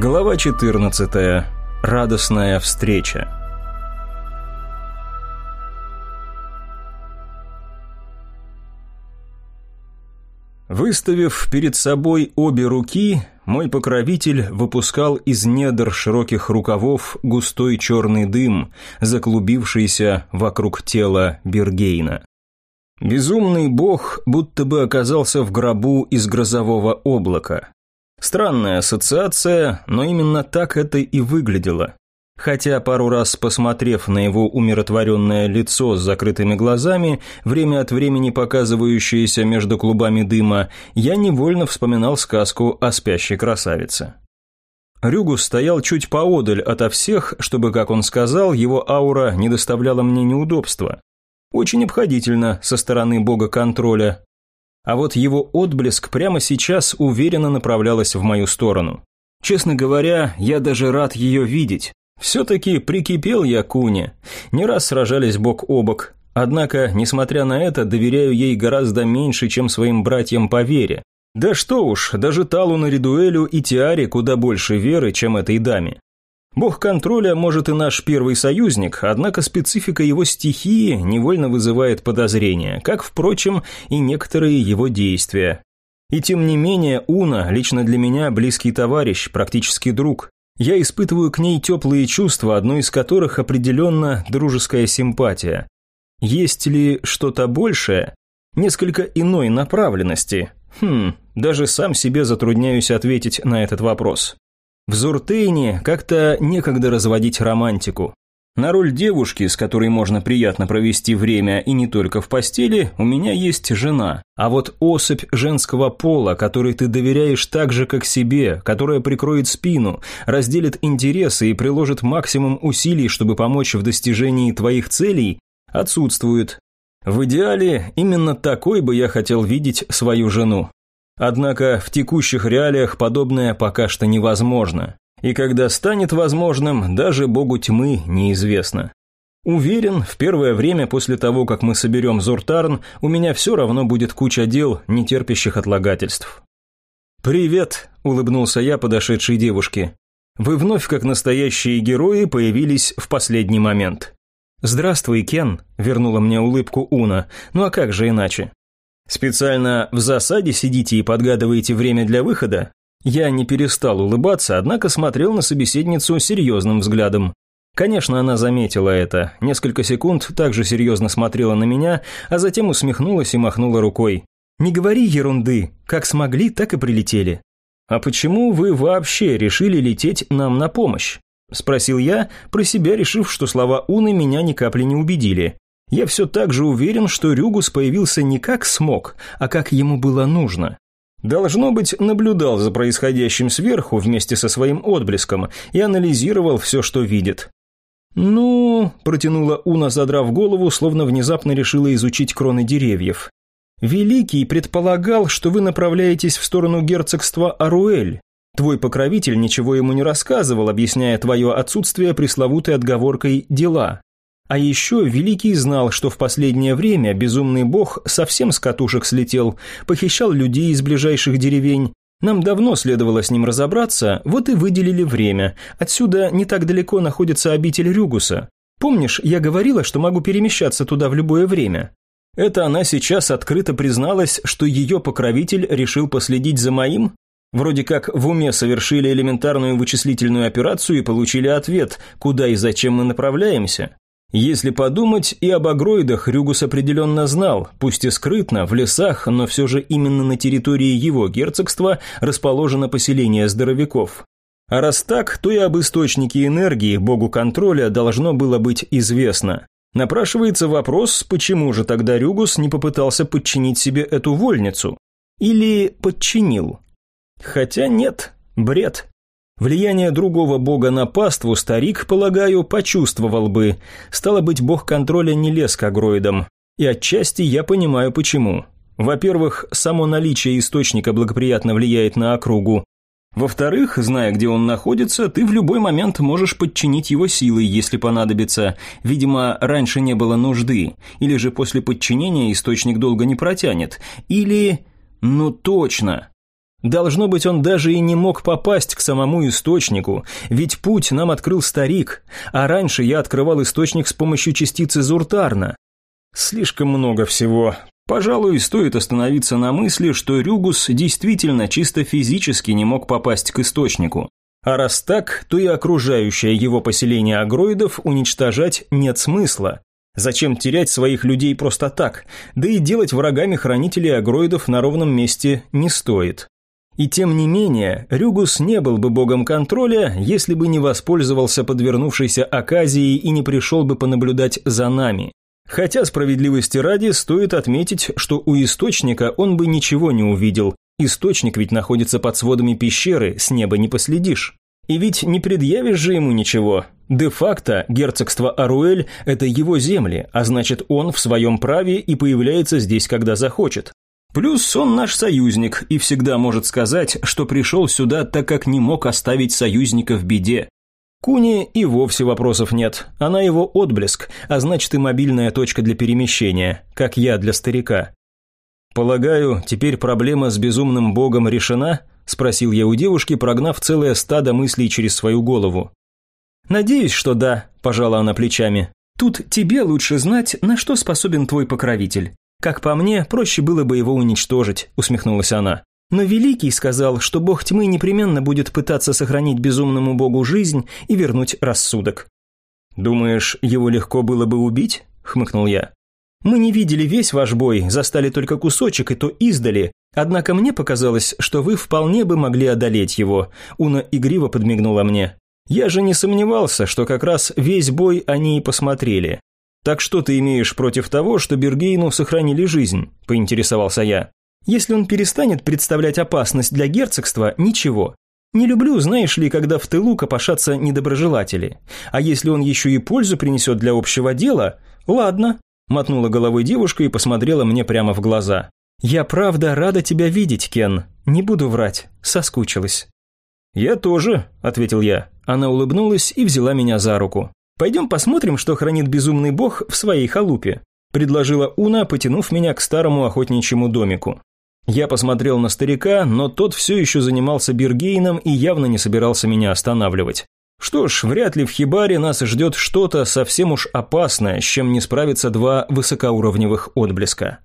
Глава 14. Радостная встреча. Выставив перед собой обе руки, мой покровитель выпускал из недр широких рукавов густой черный дым, заклубившийся вокруг тела Бергейна. Безумный бог будто бы оказался в гробу из грозового облака. Странная ассоциация, но именно так это и выглядело. Хотя пару раз посмотрев на его умиротворенное лицо с закрытыми глазами, время от времени показывающееся между клубами дыма, я невольно вспоминал сказку о спящей красавице. Рюгус стоял чуть поодаль ото всех, чтобы, как он сказал, его аура не доставляла мне неудобства. Очень обходительно со стороны бога контроля. А вот его отблеск прямо сейчас уверенно направлялась в мою сторону. Честно говоря, я даже рад ее видеть. Все-таки прикипел я к Уне. Не раз сражались бок о бок. Однако, несмотря на это, доверяю ей гораздо меньше, чем своим братьям по вере. Да что уж, даже Талу на Ридуэлю и Тиаре куда больше веры, чем этой даме. Бог контроля, может, и наш первый союзник, однако специфика его стихии невольно вызывает подозрения, как, впрочем, и некоторые его действия. И тем не менее, Уна лично для меня близкий товарищ, практически друг. Я испытываю к ней теплые чувства, одно из которых определенно дружеская симпатия. Есть ли что-то большее? Несколько иной направленности? Хм, даже сам себе затрудняюсь ответить на этот вопрос. В Зуртейне как-то некогда разводить романтику. На роль девушки, с которой можно приятно провести время и не только в постели, у меня есть жена. А вот особь женского пола, которой ты доверяешь так же, как себе, которая прикроет спину, разделит интересы и приложит максимум усилий, чтобы помочь в достижении твоих целей, отсутствует. В идеале именно такой бы я хотел видеть свою жену. Однако в текущих реалиях подобное пока что невозможно. И когда станет возможным, даже богу тьмы неизвестно. Уверен, в первое время после того, как мы соберем Зуртарн, у меня все равно будет куча дел, не терпящих отлагательств. «Привет», – улыбнулся я подошедшей девушке. «Вы вновь, как настоящие герои, появились в последний момент». «Здравствуй, Кен», – вернула мне улыбку Уна. «Ну а как же иначе?» «Специально в засаде сидите и подгадываете время для выхода?» Я не перестал улыбаться, однако смотрел на собеседницу серьезным взглядом. Конечно, она заметила это, несколько секунд также серьезно смотрела на меня, а затем усмехнулась и махнула рукой. «Не говори ерунды, как смогли, так и прилетели». «А почему вы вообще решили лететь нам на помощь?» – спросил я, про себя решив, что слова Уны меня ни капли не убедили. Я все так же уверен, что Рюгус появился не как смог, а как ему было нужно. Должно быть, наблюдал за происходящим сверху вместе со своим отблеском и анализировал все, что видит. «Ну...» – протянула Уна, задрав голову, словно внезапно решила изучить кроны деревьев. «Великий предполагал, что вы направляетесь в сторону герцогства Аруэль. Твой покровитель ничего ему не рассказывал, объясняя твое отсутствие пресловутой отговоркой «дела». А еще Великий знал, что в последнее время безумный бог совсем с катушек слетел, похищал людей из ближайших деревень. Нам давно следовало с ним разобраться, вот и выделили время. Отсюда не так далеко находится обитель Рюгуса. Помнишь, я говорила, что могу перемещаться туда в любое время? Это она сейчас открыто призналась, что ее покровитель решил последить за моим? Вроде как в уме совершили элементарную вычислительную операцию и получили ответ, куда и зачем мы направляемся. Если подумать, и об агроидах Рюгус определенно знал, пусть и скрытно, в лесах, но все же именно на территории его герцогства расположено поселение здоровяков. А раз так, то и об источнике энергии, богу контроля, должно было быть известно. Напрашивается вопрос, почему же тогда Рюгус не попытался подчинить себе эту вольницу? Или подчинил? Хотя нет, бред. Влияние другого бога на паству старик, полагаю, почувствовал бы. Стало быть, бог контроля не лез к агроидам. И отчасти я понимаю почему. Во-первых, само наличие источника благоприятно влияет на округу. Во-вторых, зная, где он находится, ты в любой момент можешь подчинить его силой, если понадобится. Видимо, раньше не было нужды. Или же после подчинения источник долго не протянет. Или... Ну точно. Должно быть, он даже и не мог попасть к самому источнику, ведь путь нам открыл старик, а раньше я открывал источник с помощью частицы Зуртарна. Слишком много всего. Пожалуй, стоит остановиться на мысли, что Рюгус действительно чисто физически не мог попасть к источнику. А раз так, то и окружающее его поселение агроидов уничтожать нет смысла. Зачем терять своих людей просто так? Да и делать врагами хранителей агроидов на ровном месте не стоит. И тем не менее, Рюгус не был бы богом контроля, если бы не воспользовался подвернувшейся оказией и не пришел бы понаблюдать за нами. Хотя справедливости ради стоит отметить, что у источника он бы ничего не увидел. Источник ведь находится под сводами пещеры, с неба не последишь. И ведь не предъявишь же ему ничего. Де-факто герцогство Аруэль – это его земли, а значит он в своем праве и появляется здесь, когда захочет. Плюс он наш союзник и всегда может сказать, что пришел сюда, так как не мог оставить союзника в беде. Куни и вовсе вопросов нет. Она его отблеск, а значит и мобильная точка для перемещения, как я для старика. «Полагаю, теперь проблема с безумным богом решена?» – спросил я у девушки, прогнав целое стадо мыслей через свою голову. «Надеюсь, что да», – пожала она плечами. «Тут тебе лучше знать, на что способен твой покровитель. «Как по мне, проще было бы его уничтожить», – усмехнулась она. «Но Великий сказал, что бог тьмы непременно будет пытаться сохранить безумному богу жизнь и вернуть рассудок». «Думаешь, его легко было бы убить?» – хмыкнул я. «Мы не видели весь ваш бой, застали только кусочек, и то издали. Однако мне показалось, что вы вполне бы могли одолеть его». Уна игриво подмигнула мне. «Я же не сомневался, что как раз весь бой они и посмотрели. «Так что ты имеешь против того, что Бергейну сохранили жизнь?» – поинтересовался я. «Если он перестанет представлять опасность для герцогства, ничего. Не люблю, знаешь ли, когда в тылу копошатся недоброжелатели. А если он еще и пользу принесет для общего дела, ладно». Мотнула головой девушка и посмотрела мне прямо в глаза. «Я правда рада тебя видеть, Кен. Не буду врать. Соскучилась». «Я тоже», – ответил я. Она улыбнулась и взяла меня за руку. «Пойдем посмотрим, что хранит безумный бог в своей халупе», предложила Уна, потянув меня к старому охотничьему домику. Я посмотрел на старика, но тот все еще занимался Бергейном и явно не собирался меня останавливать. Что ж, вряд ли в Хибаре нас ждет что-то совсем уж опасное, с чем не справятся два высокоуровневых отблеска.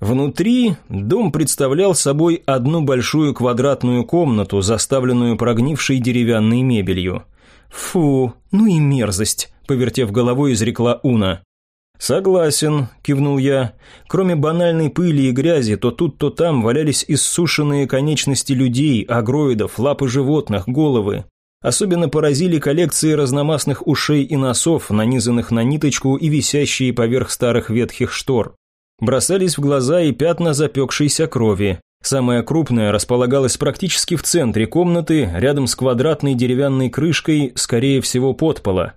Внутри дом представлял собой одну большую квадратную комнату, заставленную прогнившей деревянной мебелью. «Фу, ну и мерзость», – повертев головой, изрекла Уна. «Согласен», – кивнул я. Кроме банальной пыли и грязи, то тут, то там валялись иссушенные конечности людей, агроидов, лапы животных, головы. Особенно поразили коллекции разномастных ушей и носов, нанизанных на ниточку и висящие поверх старых ветхих штор. Бросались в глаза и пятна запекшейся крови. Самая крупная располагалась практически в центре комнаты, рядом с квадратной деревянной крышкой, скорее всего, подпола.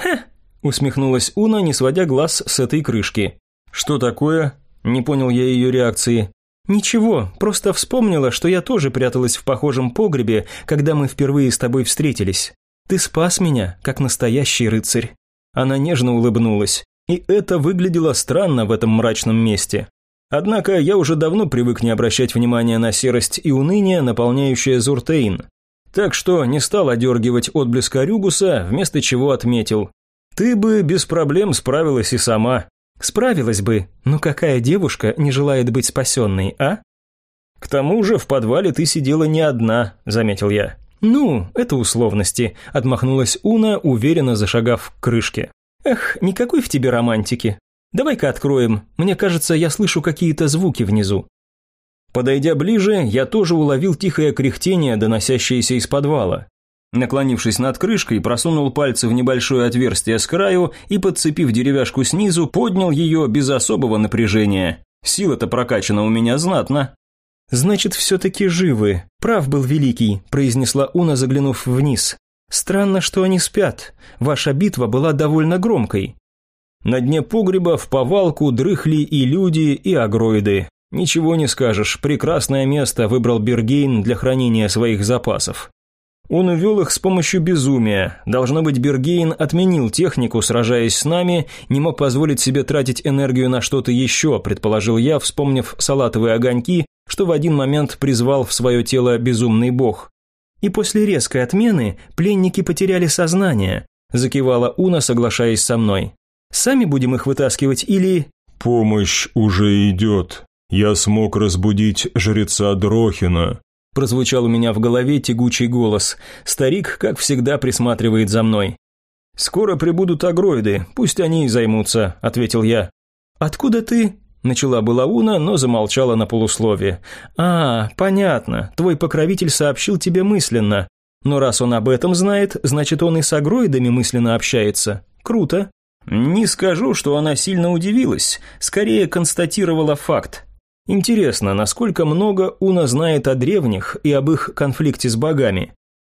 «Хе!» – усмехнулась Уна, не сводя глаз с этой крышки. «Что такое?» – не понял я ее реакции. «Ничего, просто вспомнила, что я тоже пряталась в похожем погребе, когда мы впервые с тобой встретились. Ты спас меня, как настоящий рыцарь». Она нежно улыбнулась. И это выглядело странно в этом мрачном месте. Однако я уже давно привык не обращать внимания на серость и уныние, наполняющее Зуртейн. Так что не стал одергивать отблеск Рюгуса, вместо чего отметил. «Ты бы без проблем справилась и сама». «Справилась бы, но какая девушка не желает быть спасенной, а?» «К тому же в подвале ты сидела не одна», – заметил я. «Ну, это условности», – отмахнулась Уна, уверенно зашагав к крышке. «Эх, никакой в тебе романтики. Давай-ка откроем. Мне кажется, я слышу какие-то звуки внизу». Подойдя ближе, я тоже уловил тихое кряхтение, доносящееся из подвала. Наклонившись над крышкой, просунул пальцы в небольшое отверстие с краю и, подцепив деревяшку снизу, поднял ее без особого напряжения. Сила-то прокачана у меня знатно. «Значит, все-таки живы. Прав был Великий», – произнесла Уна, заглянув вниз. «Странно, что они спят. Ваша битва была довольно громкой. На дне погреба в повалку дрыхли и люди, и агроиды. Ничего не скажешь, прекрасное место выбрал Бергейн для хранения своих запасов. Он увел их с помощью безумия. Должно быть, Бергейн отменил технику, сражаясь с нами, не мог позволить себе тратить энергию на что-то еще, предположил я, вспомнив салатовые огоньки, что в один момент призвал в свое тело безумный бог. «И после резкой отмены пленники потеряли сознание», закивала Уна, соглашаясь со мной. «Сами будем их вытаскивать или...» «Помощь уже идет. Я смог разбудить жреца Дрохина», прозвучал у меня в голове тягучий голос. Старик, как всегда, присматривает за мной. «Скоро прибудут агроиды, пусть они и займутся», – ответил я. «Откуда ты?» – начала была Уна, но замолчала на полусловие. «А, понятно, твой покровитель сообщил тебе мысленно. Но раз он об этом знает, значит он и с агроидами мысленно общается. Круто». Не скажу, что она сильно удивилась, скорее констатировала факт. Интересно, насколько много Уна знает о древних и об их конфликте с богами.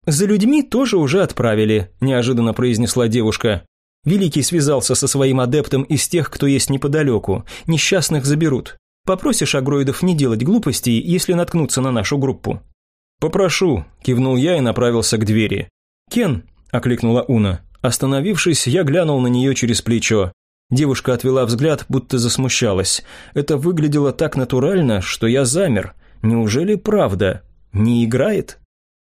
«За людьми тоже уже отправили», – неожиданно произнесла девушка. Великий связался со своим адептом из тех, кто есть неподалеку. Несчастных заберут. Попросишь агроидов не делать глупостей, если наткнуться на нашу группу». «Попрошу», – кивнул я и направился к двери. «Кен», – окликнула Уна. Остановившись, я глянул на нее через плечо. Девушка отвела взгляд, будто засмущалась. Это выглядело так натурально, что я замер. Неужели правда? Не играет?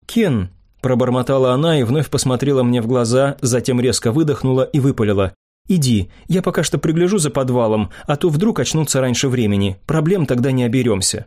«Кен», – пробормотала она и вновь посмотрела мне в глаза, затем резко выдохнула и выпалила. «Иди, я пока что пригляжу за подвалом, а то вдруг очнутся раньше времени. Проблем тогда не оберемся».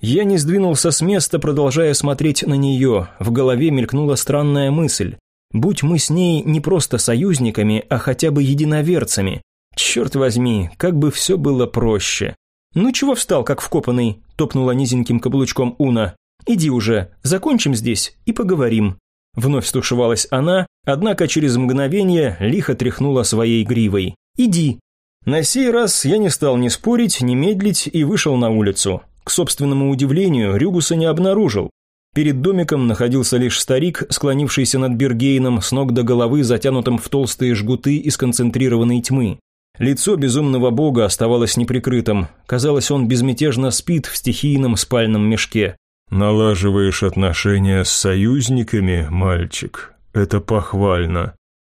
Я не сдвинулся с места, продолжая смотреть на нее. В голове мелькнула странная мысль. Будь мы с ней не просто союзниками, а хотя бы единоверцами. Черт возьми, как бы все было проще. «Ну чего встал, как вкопанный?» – топнула низеньким каблучком Уна. «Иди уже, закончим здесь и поговорим». Вновь стушевалась она, однако через мгновение лихо тряхнула своей гривой. «Иди». На сей раз я не стал ни спорить, ни медлить и вышел на улицу. К собственному удивлению, Рюгуса не обнаружил. Перед домиком находился лишь старик, склонившийся над Бергейном, с ног до головы затянутым в толстые жгуты из концентрированной тьмы. Лицо безумного бога оставалось неприкрытым. Казалось, он безмятежно спит в стихийном спальном мешке. «Налаживаешь отношения с союзниками, мальчик? Это похвально».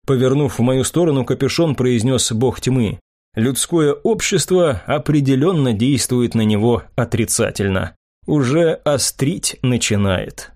Повернув в мою сторону, капюшон произнес бог тьмы. Людское общество определенно действует на него отрицательно уже острить начинает.